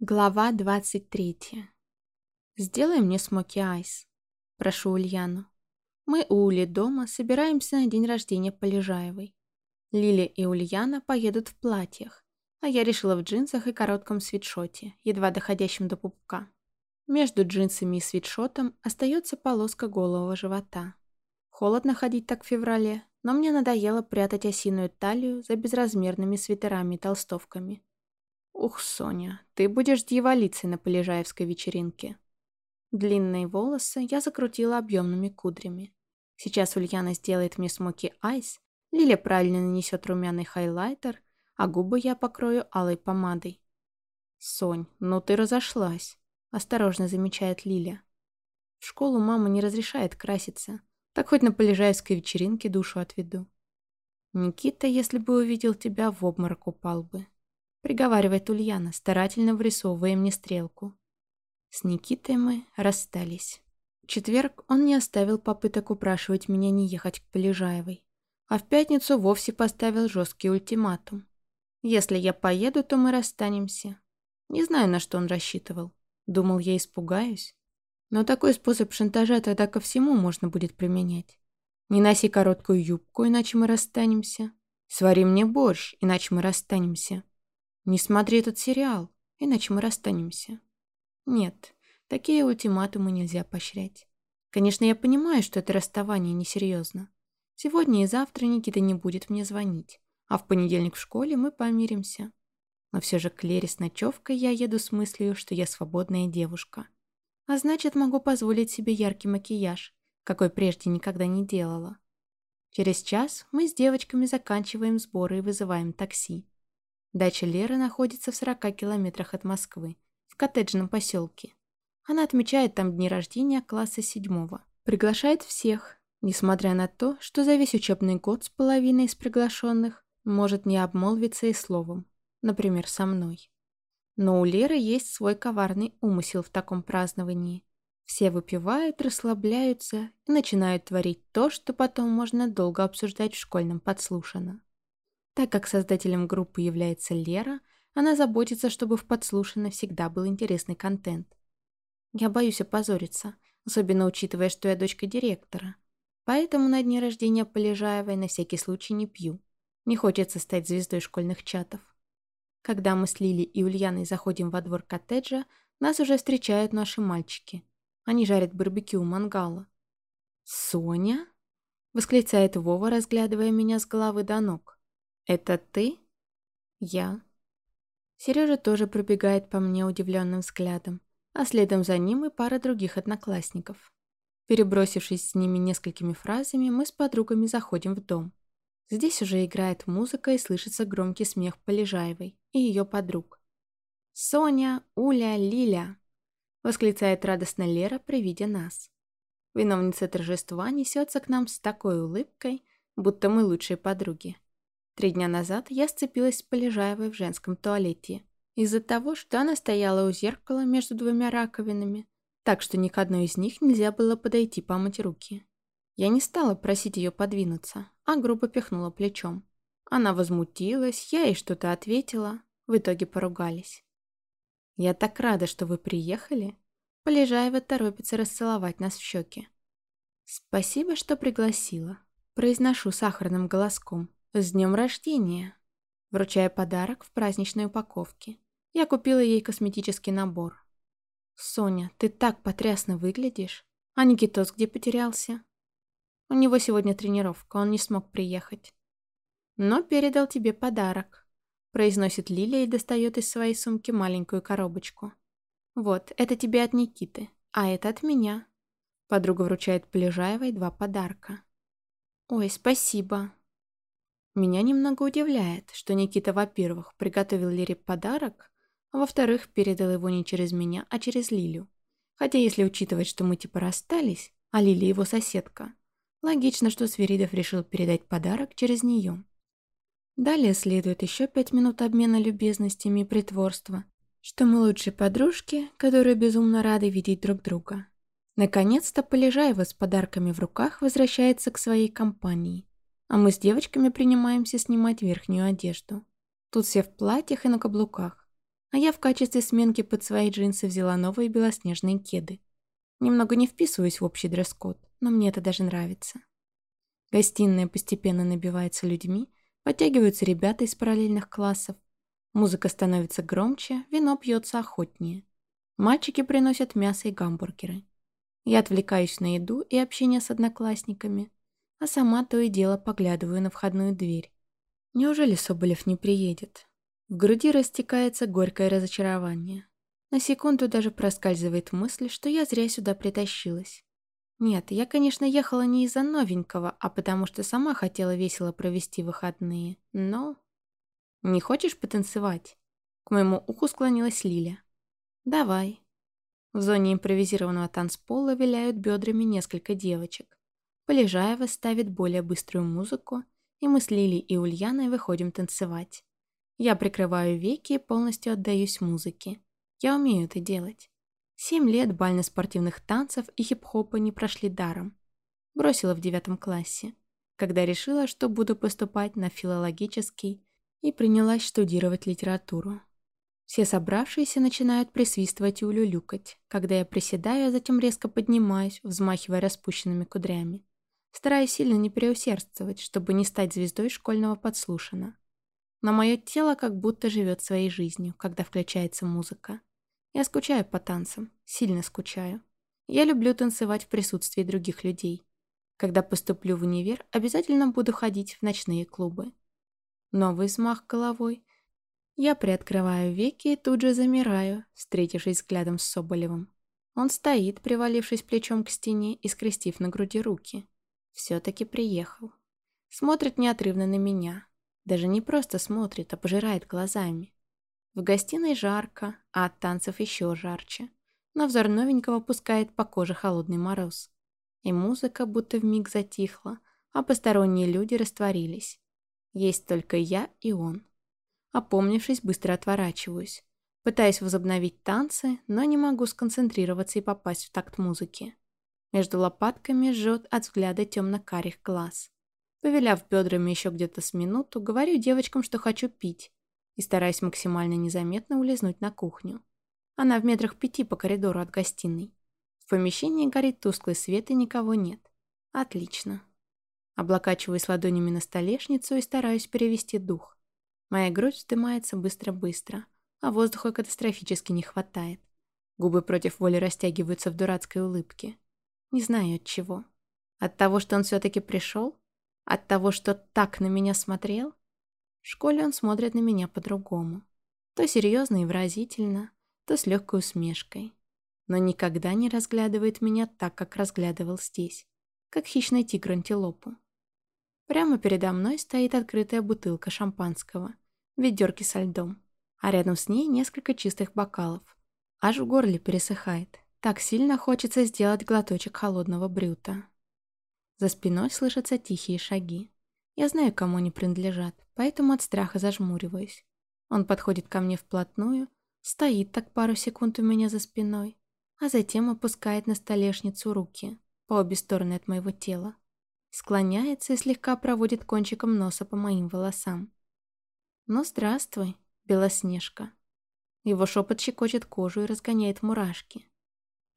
Глава 23. «Сделай мне смоки айс», – прошу Ульяну. Мы у Ули дома собираемся на день рождения Полежаевой. Лиля и Ульяна поедут в платьях, а я решила в джинсах и коротком свитшоте, едва доходящем до пупка. Между джинсами и свитшотом остается полоска голого живота. Холодно ходить так в феврале, но мне надоело прятать осиную талию за безразмерными свитерами и толстовками. «Ух, Соня, ты будешь дьяволицей на Полежаевской вечеринке». Длинные волосы я закрутила объемными кудрями. Сейчас Ульяна сделает мне смоки айс, Лиля правильно нанесет румяный хайлайтер, а губы я покрою алой помадой. «Сонь, ну ты разошлась», — осторожно замечает Лиля. «В школу мама не разрешает краситься, так хоть на Полежаевской вечеринке душу отведу». «Никита, если бы увидел тебя, в обморок упал бы», приговаривает Ульяна, старательно врисовывая мне стрелку. С Никитой мы расстались. В четверг он не оставил попыток упрашивать меня не ехать к Полежаевой, а в пятницу вовсе поставил жесткий ультиматум. Если я поеду, то мы расстанемся. Не знаю, на что он рассчитывал. Думал, я испугаюсь. Но такой способ шантажа тогда ко всему можно будет применять. Не носи короткую юбку, иначе мы расстанемся. Свари мне борщ, иначе мы расстанемся. Не смотри этот сериал, иначе мы расстанемся. Нет, такие ультиматумы нельзя поощрять. Конечно, я понимаю, что это расставание несерьезно. Сегодня и завтра Никита не будет мне звонить, а в понедельник в школе мы помиримся. Но все же к Лере с ночевкой я еду с мыслью, что я свободная девушка. А значит, могу позволить себе яркий макияж, какой прежде никогда не делала. Через час мы с девочками заканчиваем сборы и вызываем такси. Дача Леры находится в 40 километрах от Москвы, в коттеджном поселке. Она отмечает там дни рождения класса седьмого. Приглашает всех, несмотря на то, что за весь учебный год с половиной из приглашенных может не обмолвиться и словом, например, со мной. Но у Леры есть свой коварный умысел в таком праздновании. Все выпивают, расслабляются и начинают творить то, что потом можно долго обсуждать в школьном подслушано. Так как создателем группы является Лера, она заботится, чтобы в подслушанно всегда был интересный контент. Я боюсь опозориться, особенно учитывая, что я дочка директора. Поэтому на дне рождения Полежаевой на всякий случай не пью. Не хочется стать звездой школьных чатов. Когда мы с Лили и Ульяной заходим во двор коттеджа, нас уже встречают наши мальчики. Они жарят барбекю у мангала. «Соня?» — восклицает Вова, разглядывая меня с головы до ног. «Это ты?» «Я». Сережа тоже пробегает по мне удивленным взглядом, а следом за ним и пара других одноклассников. Перебросившись с ними несколькими фразами, мы с подругами заходим в дом. Здесь уже играет музыка и слышится громкий смех Полежаевой и ее подруг. «Соня, Уля, Лиля!» — восклицает радостно Лера при виде нас. Виновница торжества несется к нам с такой улыбкой, будто мы лучшие подруги. Три дня назад я сцепилась с Полежаевой в женском туалете. Из-за того, что она стояла у зеркала между двумя раковинами, так что ни к одной из них нельзя было подойти помыть руки. Я не стала просить ее подвинуться, а грубо пихнула плечом. Она возмутилась, я ей что-то ответила, в итоге поругались. «Я так рада, что вы приехали». Полежаева торопится расцеловать нас в щеки. «Спасибо, что пригласила», — произношу сахарным голоском. «С днем рождения!» Вручая подарок в праздничной упаковке. Я купила ей косметический набор. «Соня, ты так потрясно выглядишь. А Никитос где потерялся?» «У него сегодня тренировка, он не смог приехать». «Но передал тебе подарок», — произносит Лилия и достает из своей сумки маленькую коробочку. «Вот, это тебе от Никиты, а это от меня». Подруга вручает Полежаевой два подарка. «Ой, спасибо», меня немного удивляет, что Никита, во-первых, приготовил Лере подарок, а во-вторых, передал его не через меня, а через Лилю. Хотя если учитывать, что мы типа расстались, а Лиля его соседка, логично, что Свиридов решил передать подарок через нее. Далее следует еще пять минут обмена любезностями и притворства, что мы лучшие подружки, которые безумно рады видеть друг друга. Наконец-то Полежаева с подарками в руках возвращается к своей компании – а мы с девочками принимаемся снимать верхнюю одежду. Тут все в платьях и на каблуках. а я в качестве сменки под свои джинсы взяла новые белоснежные кеды. Немного не вписываюсь в общий дресс-код, но мне это даже нравится. Гостиная постепенно набивается людьми, подтягиваются ребята из параллельных классов. Музыка становится громче, вино пьется охотнее. Мальчики приносят мясо и гамбургеры. Я отвлекаюсь на еду и общение с одноклассниками, а сама то и дело поглядываю на входную дверь. Неужели Соболев не приедет? В груди растекается горькое разочарование. На секунду даже проскальзывает мысль, что я зря сюда притащилась. Нет, я, конечно, ехала не из-за новенького, а потому что сама хотела весело провести выходные. Но... «Не хочешь потанцевать?» К моему уху склонилась Лиля. «Давай». В зоне импровизированного танцпола виляют бедрами несколько девочек. Полежаева ставит более быструю музыку, и мы с Лилей и Ульяной выходим танцевать. Я прикрываю веки и полностью отдаюсь музыке. Я умею это делать. Семь лет бально-спортивных танцев и хип-хопа не прошли даром. Бросила в девятом классе, когда решила, что буду поступать на филологический и принялась штудировать литературу. Все собравшиеся начинают присвистывать и улюлюкать, когда я приседаю, а затем резко поднимаюсь, взмахивая распущенными кудрями. Стараюсь сильно не переусердствовать, чтобы не стать звездой школьного подслушана. Но мое тело как будто живет своей жизнью, когда включается музыка. Я скучаю по танцам, сильно скучаю. Я люблю танцевать в присутствии других людей. Когда поступлю в универ, обязательно буду ходить в ночные клубы. Новый взмах головой. Я приоткрываю веки и тут же замираю, встретившись взглядом с Соболевым. Он стоит, привалившись плечом к стене и скрестив на груди руки. Все-таки приехал. Смотрит неотрывно на меня. Даже не просто смотрит, а пожирает глазами. В гостиной жарко, а от танцев еще жарче. На взор новенького пускает по коже холодный мороз. И музыка будто вмиг затихла, а посторонние люди растворились. Есть только я и он. Опомнившись, быстро отворачиваюсь. Пытаюсь возобновить танцы, но не могу сконцентрироваться и попасть в такт музыки. Между лопатками жжет от взгляда темно-карих глаз. Повеляв бедрами еще где-то с минуту, говорю девочкам, что хочу пить, и стараюсь максимально незаметно улизнуть на кухню. Она в метрах пяти по коридору от гостиной. В помещении горит тусклый свет и никого нет. Отлично. Облокачиваюсь ладонями на столешницу и стараюсь перевести дух. Моя грудь вздымается быстро-быстро, а воздуха катастрофически не хватает. Губы против воли растягиваются в дурацкой улыбке. Не знаю от чего. От того, что он все-таки пришел? От того, что так на меня смотрел? В школе он смотрит на меня по-другому. То серьезно и выразительно, то с легкой усмешкой. Но никогда не разглядывает меня так, как разглядывал здесь, как хищный тигр антилопу. Прямо передо мной стоит открытая бутылка шампанского, в ведерке со льдом, а рядом с ней несколько чистых бокалов. Аж в горле пересыхает. Так сильно хочется сделать глоточек холодного брюта. За спиной слышатся тихие шаги. Я знаю, кому они принадлежат, поэтому от страха зажмуриваюсь. Он подходит ко мне вплотную, стоит так пару секунд у меня за спиной, а затем опускает на столешницу руки по обе стороны от моего тела. Склоняется и слегка проводит кончиком носа по моим волосам. «Ну, здравствуй, Белоснежка». Его шепот щекочет кожу и разгоняет мурашки.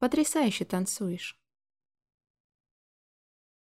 «Потрясающе танцуешь».